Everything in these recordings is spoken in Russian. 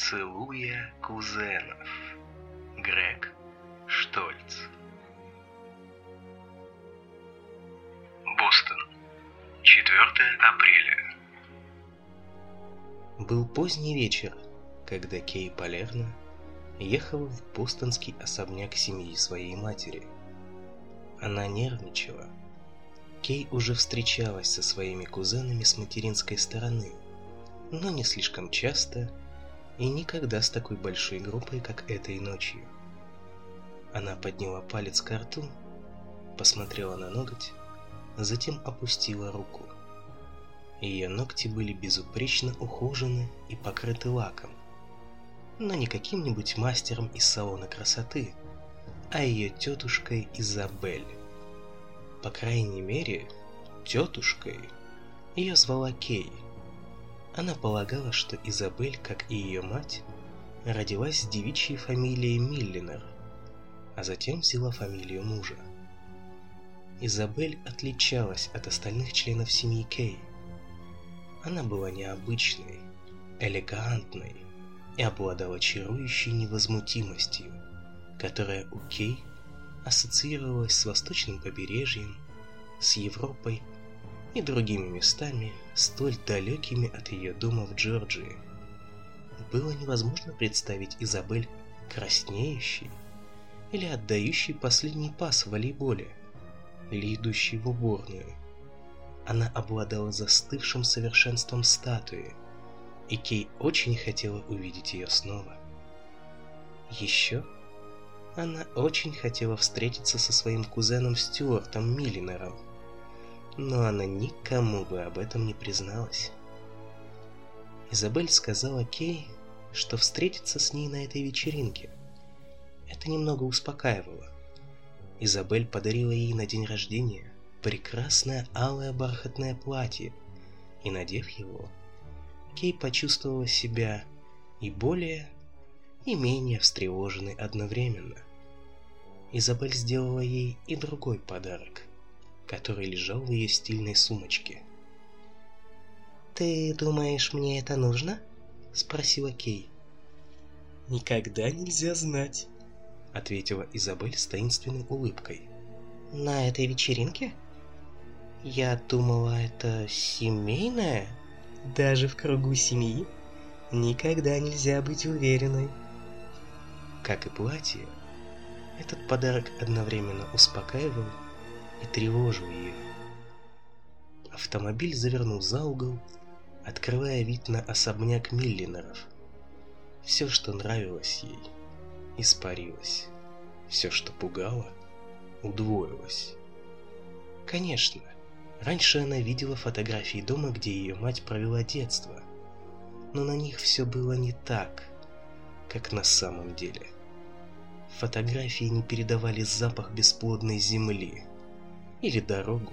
целуя кузенов. Грег Штольц. Бостон. 4 апреля. Был поздний вечер, когда Кей Полерна ехала в бостонский особняк семьи своей матери. Она нервничала. Кей уже встречалась со своими кузенами с материнской стороны, но не слишком часто – и никогда с такой большой группой, как этой ночью. Она подняла палец к рту, посмотрела на ноготь, затем опустила руку. Ее ногти были безупречно ухожены и покрыты лаком, но не каким-нибудь мастером из салона красоты, а ее тетушкой Изабель. По крайней мере, тетушкой ее звала Кей – она полагала, что Изабель, как и ее мать, родилась с девичьей фамилией Миллинер, а затем взяла фамилию мужа. Изабель отличалась от остальных членов семьи Кей. Она была необычной, элегантной и обладала чарующей невозмутимостью, которая у Кей ассоциировалась с восточным побережьем, с Европой и другими местами столь далекими от ее дома в Джорджии. Было невозможно представить Изабель краснеющей или отдающей последний пас в волейболе, или идущей в уборную. Она обладала застывшим совершенством статуи, и Кей очень хотела увидеть ее снова. Еще она очень хотела встретиться со своим кузеном Стюартом Миллинером – но она никому бы об этом не призналась. Изабель сказала Кей, что встретится с ней на этой вечеринке. Это немного успокаивало. Изабель подарила ей на день рождения прекрасное алое бархатное платье, и, надев его, Кей почувствовала себя и более, и менее встревоженной одновременно. Изабель сделала ей и другой подарок – который лежал в ее стильной сумочке. «Ты думаешь, мне это нужно?» – спросила Кей. «Никогда нельзя знать», – ответила Изабель с таинственной улыбкой. «На этой вечеринке?» «Я думала, это семейное?» «Даже в кругу семьи никогда нельзя быть уверенной». Как и платье, этот подарок одновременно успокаивал и тревожу ее. Автомобиль завернул за угол, открывая вид на особняк Миллинеров. Все, что нравилось ей, испарилось. Все, что пугало, удвоилось. Конечно, раньше она видела фотографии дома, где ее мать провела детство. Но на них все было не так, как на самом деле. Фотографии не передавали запах бесплодной земли – или дорогу,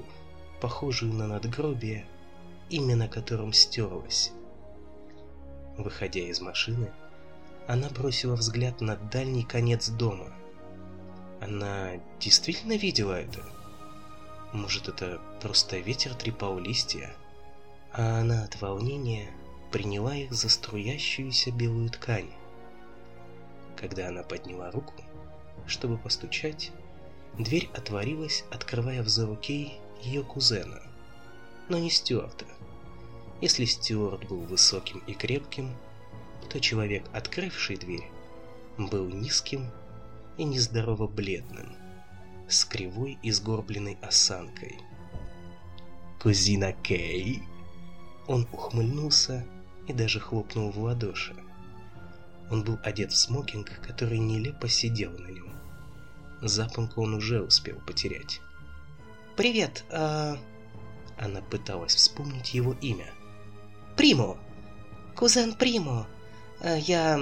похожую на надгробие, имя на котором стерлось. Выходя из машины, она бросила взгляд на дальний конец дома. Она действительно видела это? Может, это просто ветер трепал листья? А она от волнения приняла их за струящуюся белую ткань. Когда она подняла руку, чтобы постучать, Дверь отворилась, открывая взору Кей ее кузена, но не Стюарта. Если Стюарт был высоким и крепким, то человек, открывший дверь, был низким и нездорово бледным, с кривой и сгорбленной осанкой. «Кузина Кей!» Он ухмыльнулся и даже хлопнул в ладоши. Он был одет в смокинг, который нелепо сидел на нем. Запонку он уже успел потерять. «Привет, а...» Она пыталась вспомнить его имя. «Примо! Кузен Примо! А, я...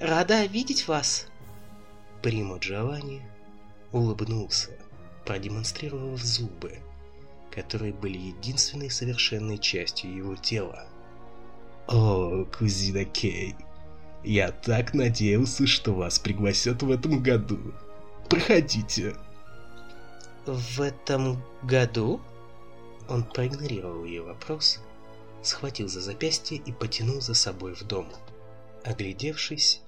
рада видеть вас!» Примо Джованни улыбнулся, продемонстрировав зубы, которые были единственной совершенной частью его тела. «О, кузина Кей, я так надеялся, что вас пригласят в этом году!» проходите. В этом году он проигнорировал ее вопрос, схватил за запястье и потянул за собой в дом. Оглядевшись,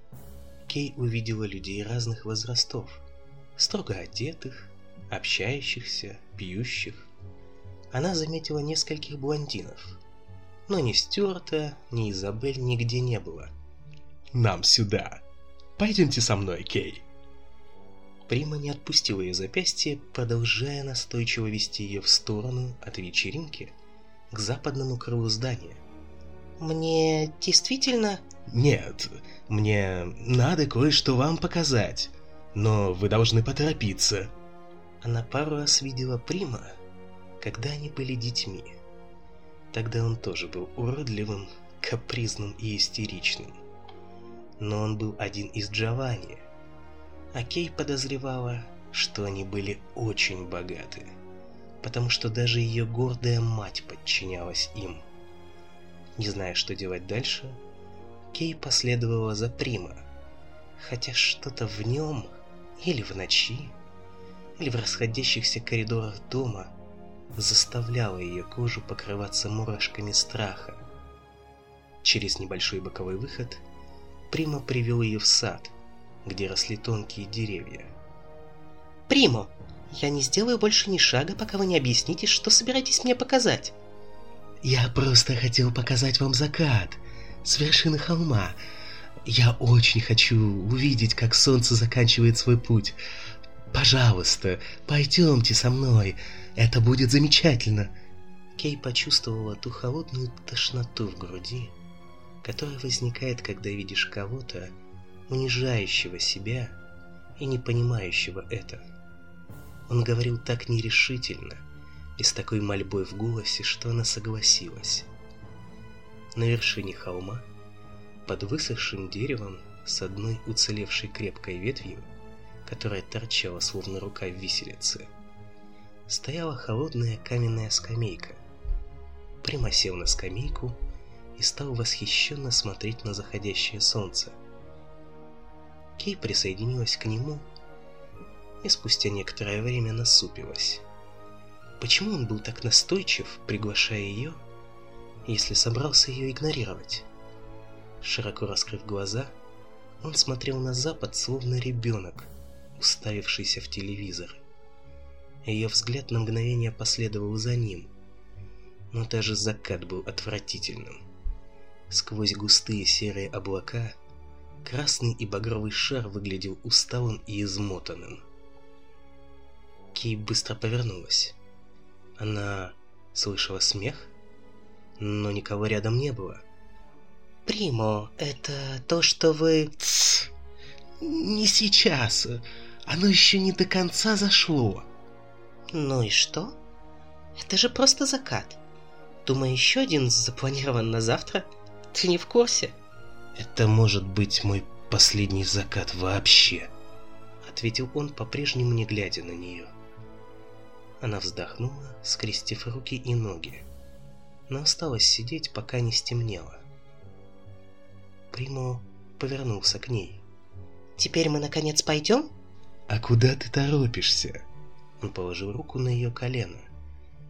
Кей увидела людей разных возрастов, строго одетых, общающихся, пьющих. Она заметила нескольких блондинов, но ни Стюарта, ни Изабель нигде не было. «Нам сюда! Пойдемте со мной, Кей!» Прима не отпустила ее запястье, продолжая настойчиво вести ее в сторону от вечеринки к западному крылу здания. «Мне действительно...» «Нет, мне надо кое-что вам показать, но вы должны поторопиться». Она пару раз видела Прима, когда они были детьми. Тогда он тоже был уродливым, капризным и истеричным. Но он был один из Джованни, Акей подозревала, что они были очень богаты, потому что даже ее гордая мать подчинялась им. Не зная, что делать дальше, Кей последовала за Прима, хотя что-то в нем или в ночи, или в расходящихся коридорах дома заставляло ее кожу покрываться мурашками страха. Через небольшой боковой выход Прима привел ее в сад – где росли тонкие деревья. «Примо, я не сделаю больше ни шага, пока вы не объясните, что собираетесь мне показать». «Я просто хотел показать вам закат с вершины холма. Я очень хочу увидеть, как солнце заканчивает свой путь. Пожалуйста, пойдемте со мной, это будет замечательно». Кей почувствовала ту холодную тошноту в груди, которая возникает, когда видишь кого-то, унижающего себя и не понимающего это. Он говорил так нерешительно и с такой мольбой в голосе, что она согласилась. На вершине холма, под высохшим деревом, с одной уцелевшей крепкой ветвью, которая торчала словно рука в виселице, стояла холодная каменная скамейка. Прямо сел на скамейку и стал восхищенно смотреть на заходящее солнце – Кей присоединилась к нему и спустя некоторое время насупилась. Почему он был так настойчив, приглашая ее, если собрался ее игнорировать? Широко раскрыв глаза, он смотрел на запад, словно ребенок, уставившийся в телевизор. Ее взгляд на мгновение последовал за ним, но даже закат был отвратительным. Сквозь густые серые облака – красный и багровый шар выглядел усталым и измотанным. Кей быстро повернулась. Она слышала смех, но никого рядом не было. «Примо, это то, что вы...» «Не сейчас. Оно еще не до конца зашло». «Ну и что? Это же просто закат. Думаю, еще один запланирован на завтра. Ты не в курсе?» это может быть мой последний закат вообще. Ответил он по-прежнему не глядя на нее. Она вздохнула скрестив руки и ноги. Но осталось сидеть пока не стемнело. Приму повернулся к ней. Теперь мы наконец пойдем? А куда ты торопишься? Он положил руку на ее колено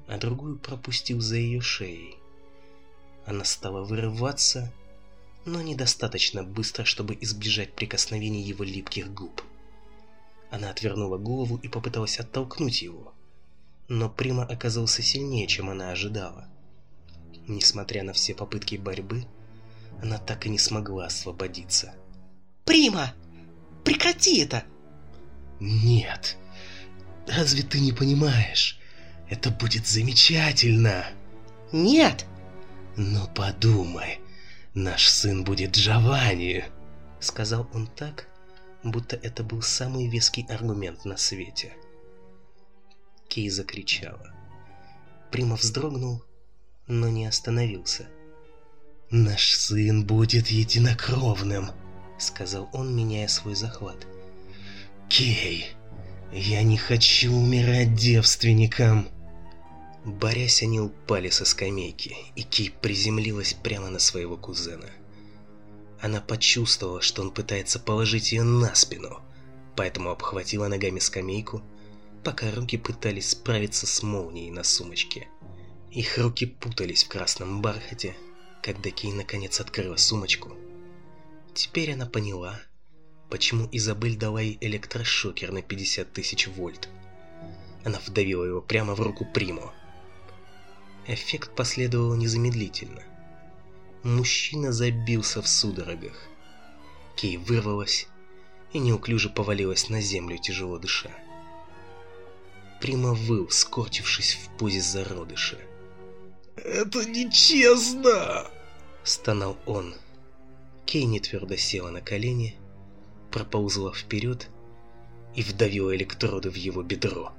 а другую пропустил за ее шеей. Она стала вырываться и но недостаточно быстро, чтобы избежать прикосновений его липких губ. Она отвернула голову и попыталась оттолкнуть его. Но Прима оказался сильнее, чем она ожидала. Несмотря на все попытки борьбы, она так и не смогла освободиться. «Прима! Прекрати это!» «Нет! Разве ты не понимаешь? Это будет замечательно!» «Нет!» «Но подумай, Наш сын будет Джавани, Сказал он так, будто это был самый веский аргумент на свете. Кей закричала. Прима вздрогнул, но не остановился. «Наш сын будет единокровным!» Сказал он, меняя свой захват. «Кей, я не хочу умирать девственникам!» Боряся они упали со скамейки, и Ки приземлилась прямо на своего кузена. Она почувствовала, что он пытается положить ее на спину, поэтому обхватила ногами скамейку, пока руки пытались справиться с молнией на сумочке. Их руки путались в красном бархате, когда Кей наконец открыла сумочку. Теперь она поняла, почему Изабель дала ей электрошокер на 50 тысяч вольт. Она вдавила его прямо в руку Приму. Эффект последовал незамедлительно. Мужчина забился в судорогах. Кей вырвалась и неуклюже повалилась на землю, тяжело дыша. Прима выл, скотившись в позе зародыша. «Это нечестно!» — стонал он. Кей нетвердо села на колени, проползла вперед и вдавила электроды в его бедро.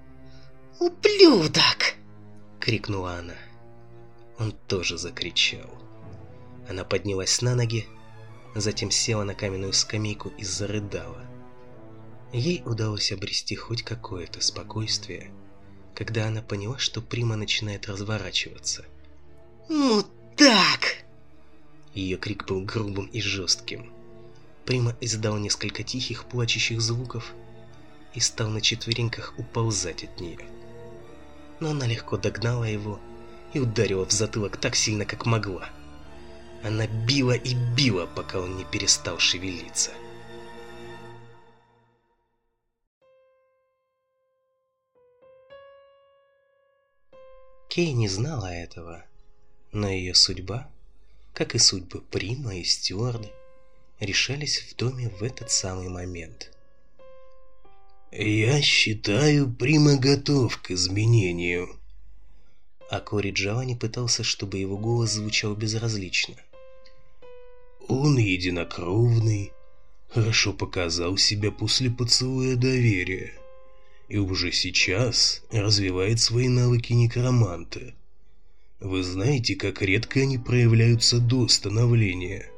«Ублюдок!» — крикнула она. Он тоже закричал. Она поднялась на ноги, затем села на каменную скамейку и зарыдала. Ей удалось обрести хоть какое-то спокойствие, когда она поняла, что Прима начинает разворачиваться. «Ну «Мудак!» Ее крик был грубым и жестким. Прима издал несколько тихих, плачущих звуков и стал на четвереньках уползать от нее. Но она легко догнала его и ударила в затылок так сильно, как могла. Она била и била, пока он не перестал шевелиться. Кей не знала этого, но ее судьба, как и судьбы Прима и Стюарда, решались в доме в этот самый момент. «Я считаю Прима готов к изменению», а Кори Джованни пытался, чтобы его голос звучал безразлично. «Он единокровный, хорошо показал себя после поцелуя доверия и уже сейчас развивает свои навыки некроманта. Вы знаете, как редко они проявляются до становления».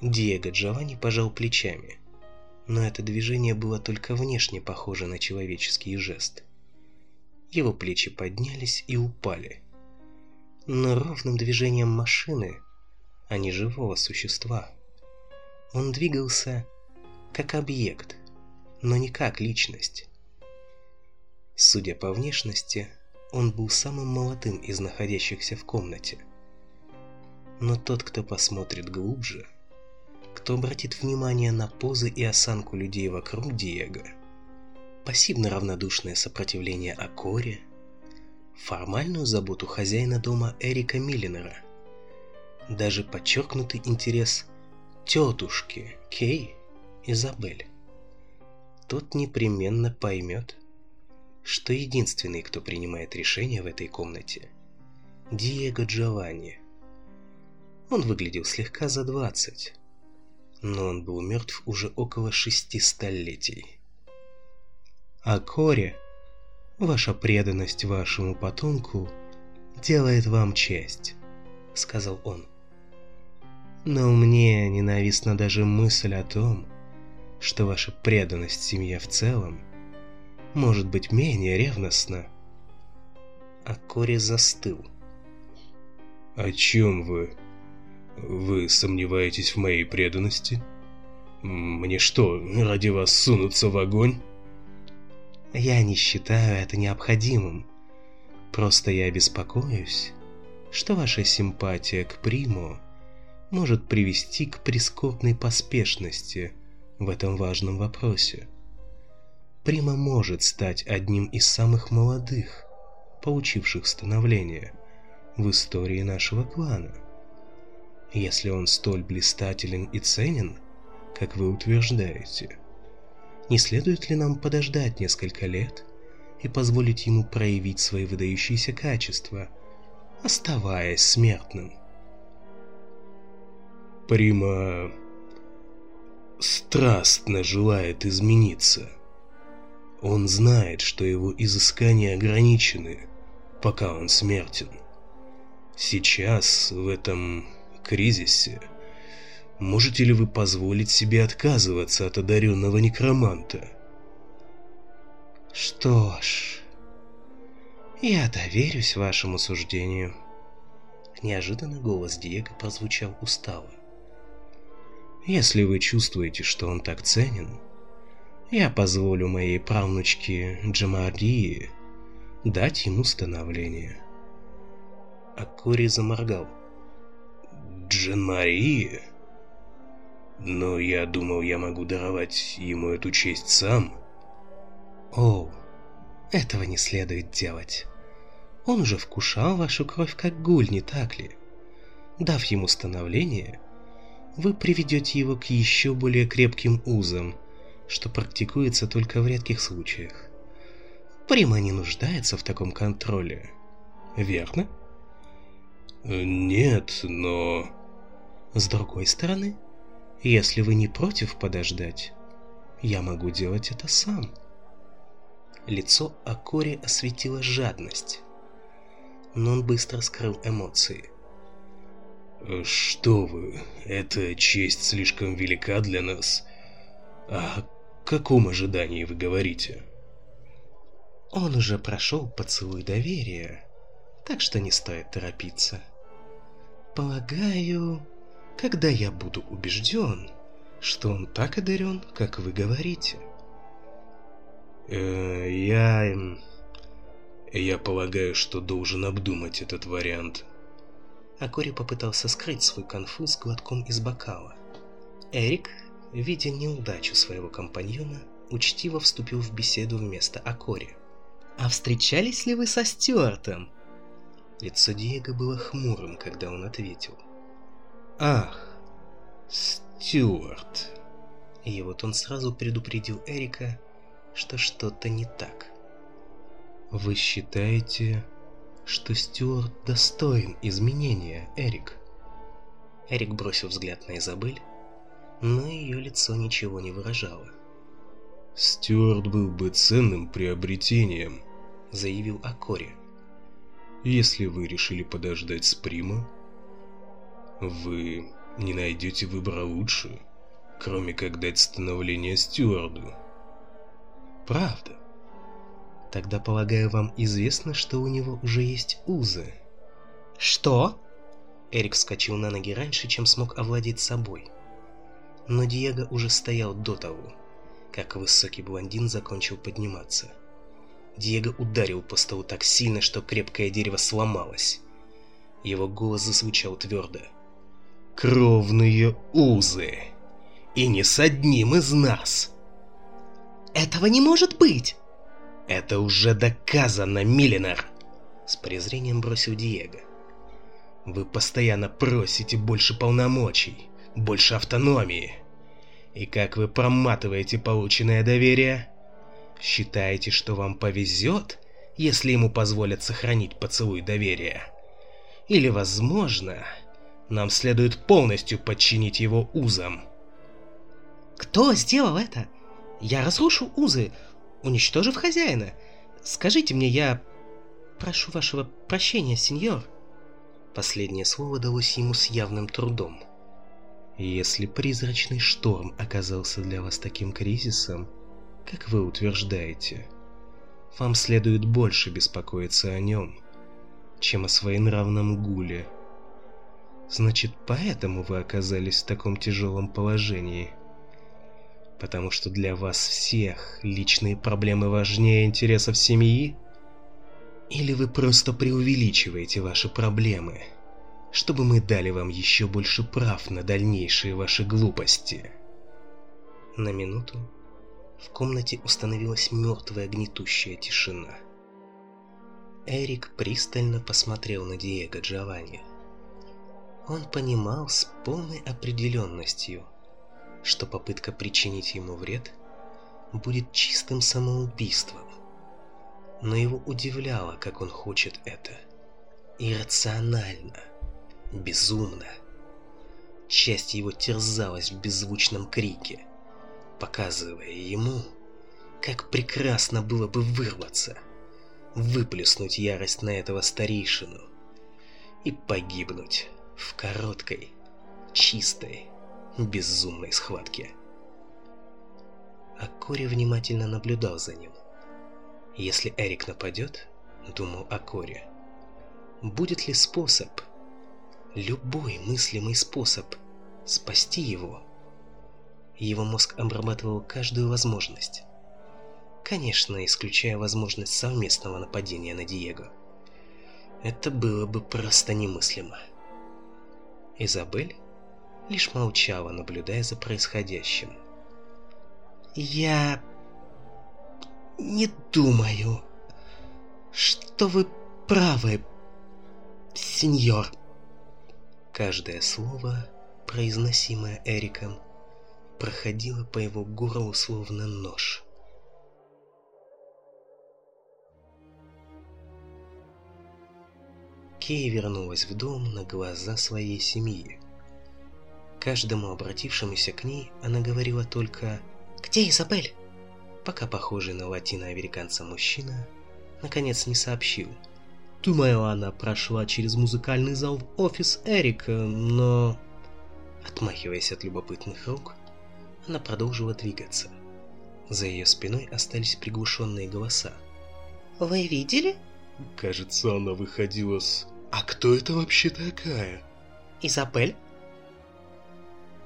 Диего Джованни пожал плечами, но это движение было только внешне похоже на человеческие жесты. Его плечи поднялись и упали. Но ровным движением машины, а не живого существа. Он двигался как объект, но не как личность. Судя по внешности, он был самым молодым из находящихся в комнате. Но тот, кто посмотрит глубже, кто обратит внимание на позы и осанку людей вокруг Диего – пассивно равнодушное сопротивление Акоре, формальную заботу хозяина дома Эрика Миллинера, даже подчеркнутый интерес тетушки Кей Изабель. Тот непременно поймет, что единственный, кто принимает решение в этой комнате, Диего Джованни. Он выглядел слегка за двадцать, но он был мертв уже около шести столетий о Коре, ваша преданность вашему потомку делает вам честь», — сказал он. «Но мне ненавистна даже мысль о том, что ваша преданность семье в целом может быть менее ревностна». А Кори застыл. «О чем вы? Вы сомневаетесь в моей преданности? Мне что, ради вас сунуться в огонь?» Я не считаю это необходимым. Просто я беспокоюсь, что ваша симпатия к приму может привести к прискорбной поспешности в этом важном вопросе. Прима может стать одним из самых молодых, получивших становление в истории нашего клана. Если он столь блистателен и ценен, как вы утверждаете – не следует ли нам подождать несколько лет и позволить ему проявить свои выдающиеся качества, оставаясь смертным? Прима страстно желает измениться. Он знает, что его изыскания ограничены, пока он смертен. Сейчас, в этом кризисе, Можете ли вы позволить себе отказываться от одаренного некроманта? Что ж, я доверюсь вашему суждению. Неожиданно голос Диего прозвучал устало. Если вы чувствуете, что он так ценен, я позволю моей правнучке Джамарии дать ему становление. Акури заморгал. Джамария? Но я думал, я могу даровать ему эту честь сам. О, этого не следует делать. Он уже вкушал вашу кровь как гуль, не так ли? Дав ему становление, вы приведете его к еще более крепким узам, что практикуется только в редких случаях. Прямо не нуждается в таком контроле, верно? Нет, но... С другой стороны, если вы не против подождать, я могу делать это сам. Лицо Акори осветила жадность, но он быстро скрыл эмоции. «Что вы, эта честь слишком велика для нас. О каком ожидании вы говорите?» Он уже прошел поцелуй доверия, так что не стоит торопиться. Полагаю, когда я буду убежден, что он так одарен, как вы говорите. Э, я... Я полагаю, что должен обдумать этот вариант. Акори попытался скрыть свой конфуз глотком из бокала. Эрик, видя неудачу своего компаньона, учтиво вступил в беседу вместо Акори. «А встречались ли вы со Стюартом?» Лицо Диего было хмурым, когда он ответил. «Ах, Стюарт!» И вот он сразу предупредил Эрика, что что-то не так. «Вы считаете, что Стюарт достоин изменения, Эрик?» Эрик бросил взгляд на Изабель, но ее лицо ничего не выражало. «Стюарт был бы ценным приобретением», — заявил Акори. «Если вы решили подождать с Прима, вы не найдете выбора лучше, кроме как дать становление стюарду. Правда? Тогда, полагаю, вам известно, что у него уже есть узы. Что? Эрик вскочил на ноги раньше, чем смог овладеть собой. Но Диего уже стоял до того, как высокий блондин закончил подниматься. Диего ударил по столу так сильно, что крепкое дерево сломалось. Его голос зазвучал твердо. — кровные узы. И не с одним из нас. Этого не может быть. Это уже доказано, Миллинар. С презрением бросил Диего. Вы постоянно просите больше полномочий, больше автономии. И как вы проматываете полученное доверие? Считаете, что вам повезет, если ему позволят сохранить поцелуй доверия? Или, возможно, нам следует полностью подчинить его узам. Кто сделал это? Я разрушу узы, уничтожив хозяина. Скажите мне, я... Прошу вашего прощения, сеньор. Последнее слово далось ему с явным трудом. Если призрачный шторм оказался для вас таким кризисом, как вы утверждаете, вам следует больше беспокоиться о нем, чем о своенравном гуле, Значит, поэтому вы оказались в таком тяжелом положении. Потому что для вас всех личные проблемы важнее интересов семьи? Или вы просто преувеличиваете ваши проблемы, чтобы мы дали вам еще больше прав на дальнейшие ваши глупости? На минуту в комнате установилась мертвая гнетущая тишина. Эрик пристально посмотрел на Диего Джованни. Он понимал с полной определенностью, что попытка причинить ему вред будет чистым самоубийством. Но его удивляло, как он хочет это. Иррационально, безумно. Часть его терзалась в беззвучном крике, показывая ему, как прекрасно было бы вырваться, выплеснуть ярость на этого старейшину и погибнуть в короткой, чистой, безумной схватке. Акори внимательно наблюдал за ним. Если Эрик нападет, думал Акори, будет ли способ, любой мыслимый способ, спасти его? Его мозг обрабатывал каждую возможность. Конечно, исключая возможность совместного нападения на Диего. Это было бы просто немыслимо. Изабель лишь молчала, наблюдая за происходящим. «Я... не думаю, что вы правы, сеньор». Каждое слово, произносимое Эриком, проходило по его горлу словно нож – какие вернулась в дом на глаза своей семьи. Каждому обратившемуся к ней она говорила только «Где Изабель?», пока похожий на латиноамериканца мужчина наконец не сообщил. «Думаю, она прошла через музыкальный зал в офис Эрика, но...» Отмахиваясь от любопытных рук, она продолжила двигаться. За ее спиной остались приглушенные голоса. «Вы видели?» Кажется, она выходила с... А кто это вообще такая? Изабель?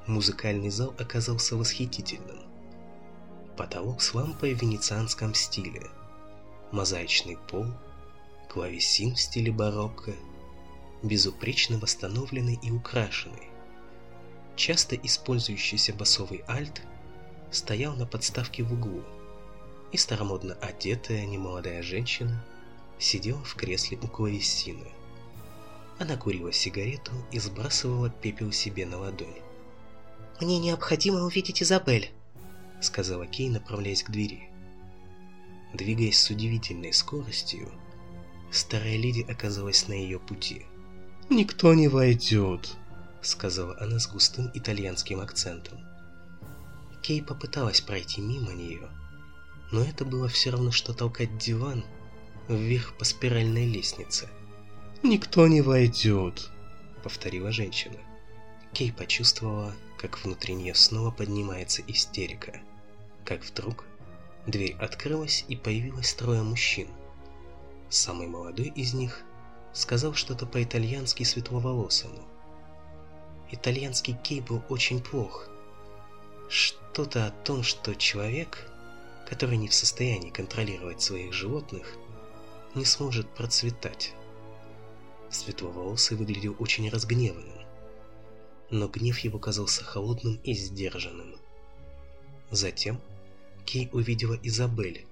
Музыкальный зал оказался восхитительным. Потолок с лампой в венецианском стиле, мозаичный пол, клавесин в стиле барокко, безупречно восстановленный и украшенный. Часто использующийся басовый альт стоял на подставке в углу, и старомодно одетая немолодая женщина сидела в кресле у клавесина – она курила сигарету и сбрасывала пепел себе на ладонь. «Мне необходимо увидеть Изабель», — сказала Кей, направляясь к двери. Двигаясь с удивительной скоростью, старая леди оказалась на ее пути. «Никто не войдет», — сказала она с густым итальянским акцентом. Кей попыталась пройти мимо нее, но это было все равно, что толкать диван вверх по спиральной лестнице — Никто не войдет, повторила женщина. Кей почувствовала, как внутри нее снова поднимается истерика. Как вдруг дверь открылась и появилось трое мужчин. Самый молодой из них сказал что-то по-итальянски светловолосому. Итальянский Кей был очень плох. Что-то о том, что человек, который не в состоянии контролировать своих животных, не сможет процветать. Светловолосый выглядел очень разгневанным, но гнев его казался холодным и сдержанным. Затем Кей увидела Изабель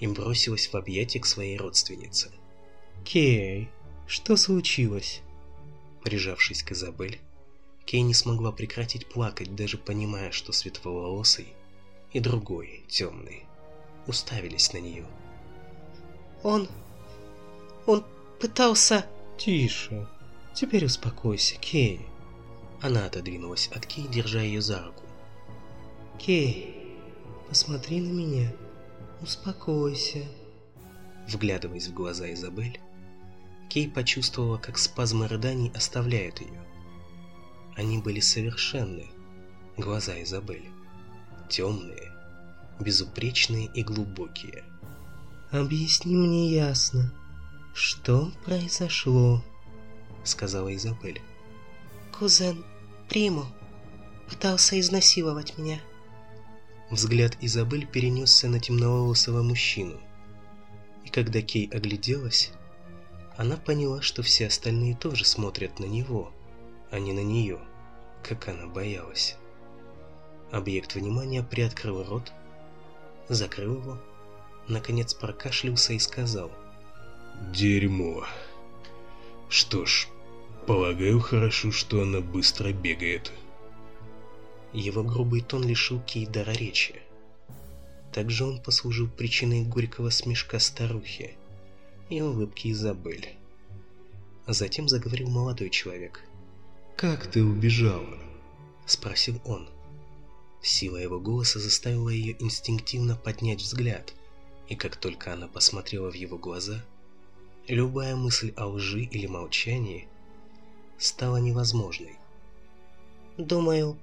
и бросилась в объятия к своей родственнице. «Кей, что случилось?» Прижавшись к Изабель, Кей не смогла прекратить плакать, даже понимая, что светловолосый и другой, темный, уставились на нее. «Он... он пытался...» Тише. Теперь успокойся, Кей. Она отодвинулась от Кей, держа ее за руку. Кей, посмотри на меня. Успокойся. Вглядываясь в глаза Изабель, Кей почувствовала, как спазмы рыданий оставляют ее. Они были совершенны. Глаза Изабель. Темные, безупречные и глубокие. «Объясни мне ясно», что произошло?» — сказала Изабель. «Кузен Приму пытался изнасиловать меня». Взгляд Изабель перенесся на темноволосого мужчину. И когда Кей огляделась, она поняла, что все остальные тоже смотрят на него, а не на нее, как она боялась. Объект внимания приоткрыл рот, закрыл его, наконец прокашлялся и сказал — дерьмо. Что ж, полагаю, хорошо, что она быстро бегает. Его грубый тон лишил Кей речи. Также он послужил причиной горького смешка старухи и улыбки Изабель. Затем заговорил молодой человек. «Как ты убежала?» – спросил он. Сила его голоса заставила ее инстинктивно поднять взгляд, и как только она посмотрела в его глаза – Любая мысль о лжи или молчании стала невозможной. «Думаю,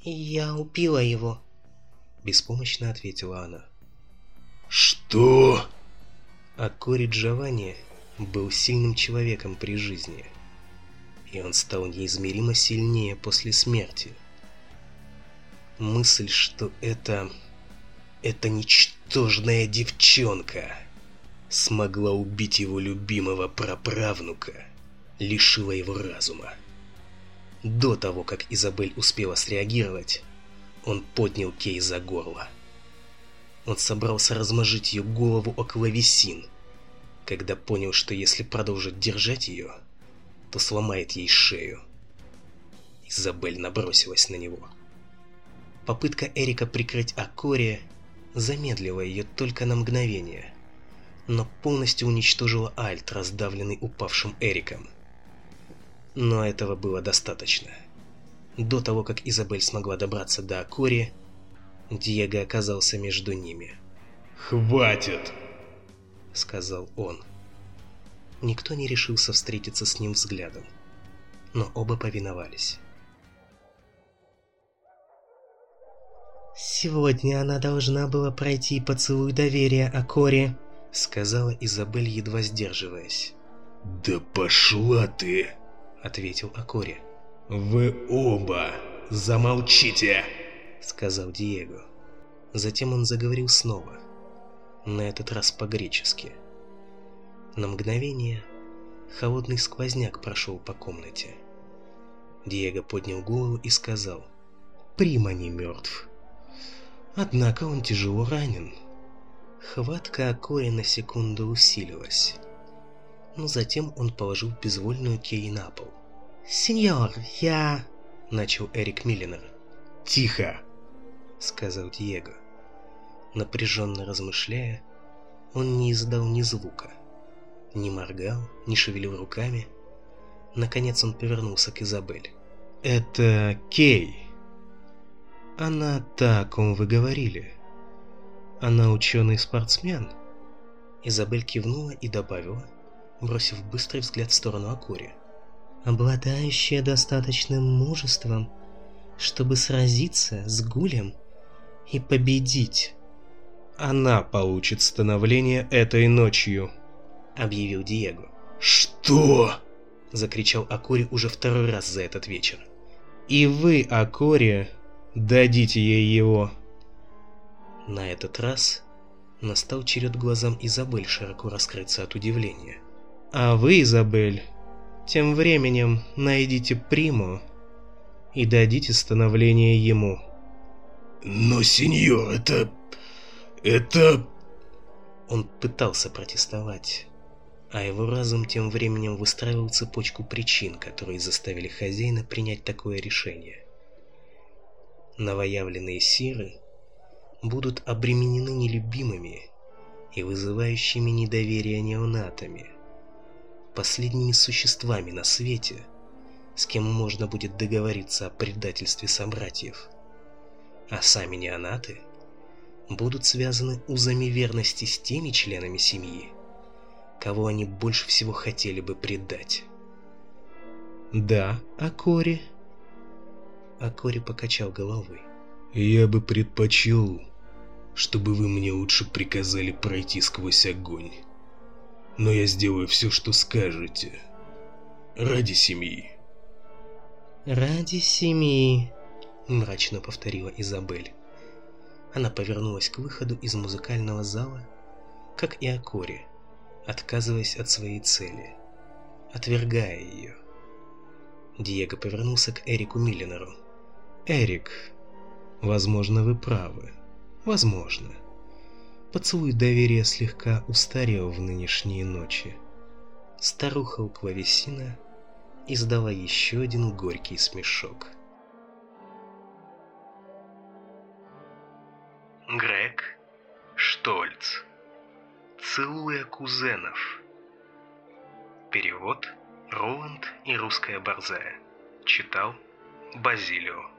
я убила его», — беспомощно ответила она. «Что?» Акори Джованни был сильным человеком при жизни, и он стал неизмеримо сильнее после смерти. Мысль, что это... это ничтожная девчонка смогла убить его любимого праправнука, лишила его разума. До того, как Изабель успела среагировать, он поднял Кей за горло. Он собрался размажить ее голову о клавесин, когда понял, что если продолжит держать ее, то сломает ей шею. Изабель набросилась на него. Попытка Эрика прикрыть Акория замедлила ее только на мгновение но полностью уничтожила Альт, раздавленный упавшим Эриком. Но этого было достаточно. До того, как Изабель смогла добраться до Акори, Диего оказался между ними. «Хватит!» — сказал он. Никто не решился встретиться с ним взглядом, но оба повиновались. «Сегодня она должна была пройти поцелуй доверия Акори», — сказала Изабель, едва сдерживаясь. «Да пошла ты!» — ответил Акори. «Вы оба замолчите!» — сказал Диего. Затем он заговорил снова, на этот раз по-гречески. На мгновение холодный сквозняк прошел по комнате. Диего поднял голову и сказал, «Прима не мертв. Однако он тяжело ранен». Хватка Коэна секунду усилилась. Но затем он положил безвольную Кей на пол. «Сеньор, я...» — начал Эрик Миллинер. «Тихо!» — сказал Диего. Напряженно размышляя, он не издал ни звука. Не моргал, не шевелил руками. Наконец он повернулся к Изабель. «Это Кей!» «Она так, он вы говорили!» Она ученый спортсмен. Изабель кивнула и добавила, бросив быстрый взгляд в сторону Акури. Обладающая достаточным мужеством, чтобы сразиться с Гулем и победить. Она получит становление этой ночью, объявил Диего. Что? Закричал Акури уже второй раз за этот вечер. И вы, Акури, дадите ей его. На этот раз настал черед глазам Изабель, широко раскрыться от удивления. «А вы, Изабель, тем временем найдите Приму и дадите становление ему». «Но, сеньор, это... это...» Он пытался протестовать, а его разум тем временем выстраивал цепочку причин, которые заставили хозяина принять такое решение. Новоявленные сиры будут обременены нелюбимыми и вызывающими недоверие неонатами, последними существами на свете, с кем можно будет договориться о предательстве собратьев. А сами неонаты будут связаны узами верности с теми членами семьи, кого они больше всего хотели бы предать. «Да, Акори», Акори покачал головой. «Я бы предпочел, чтобы вы мне лучше приказали пройти сквозь огонь. Но я сделаю все, что скажете. Ради семьи. Ради семьи, мрачно повторила Изабель. Она повернулась к выходу из музыкального зала, как и Акори, отказываясь от своей цели, отвергая ее. Диего повернулся к Эрику Миллинеру. «Эрик, возможно, вы правы». Возможно. Поцелуй доверия слегка устарел в нынешние ночи. Старуха у клавесина издала еще один горький смешок. Грег Штольц. Целуя кузенов. Перевод Роланд и русская борзая. Читал Базилио.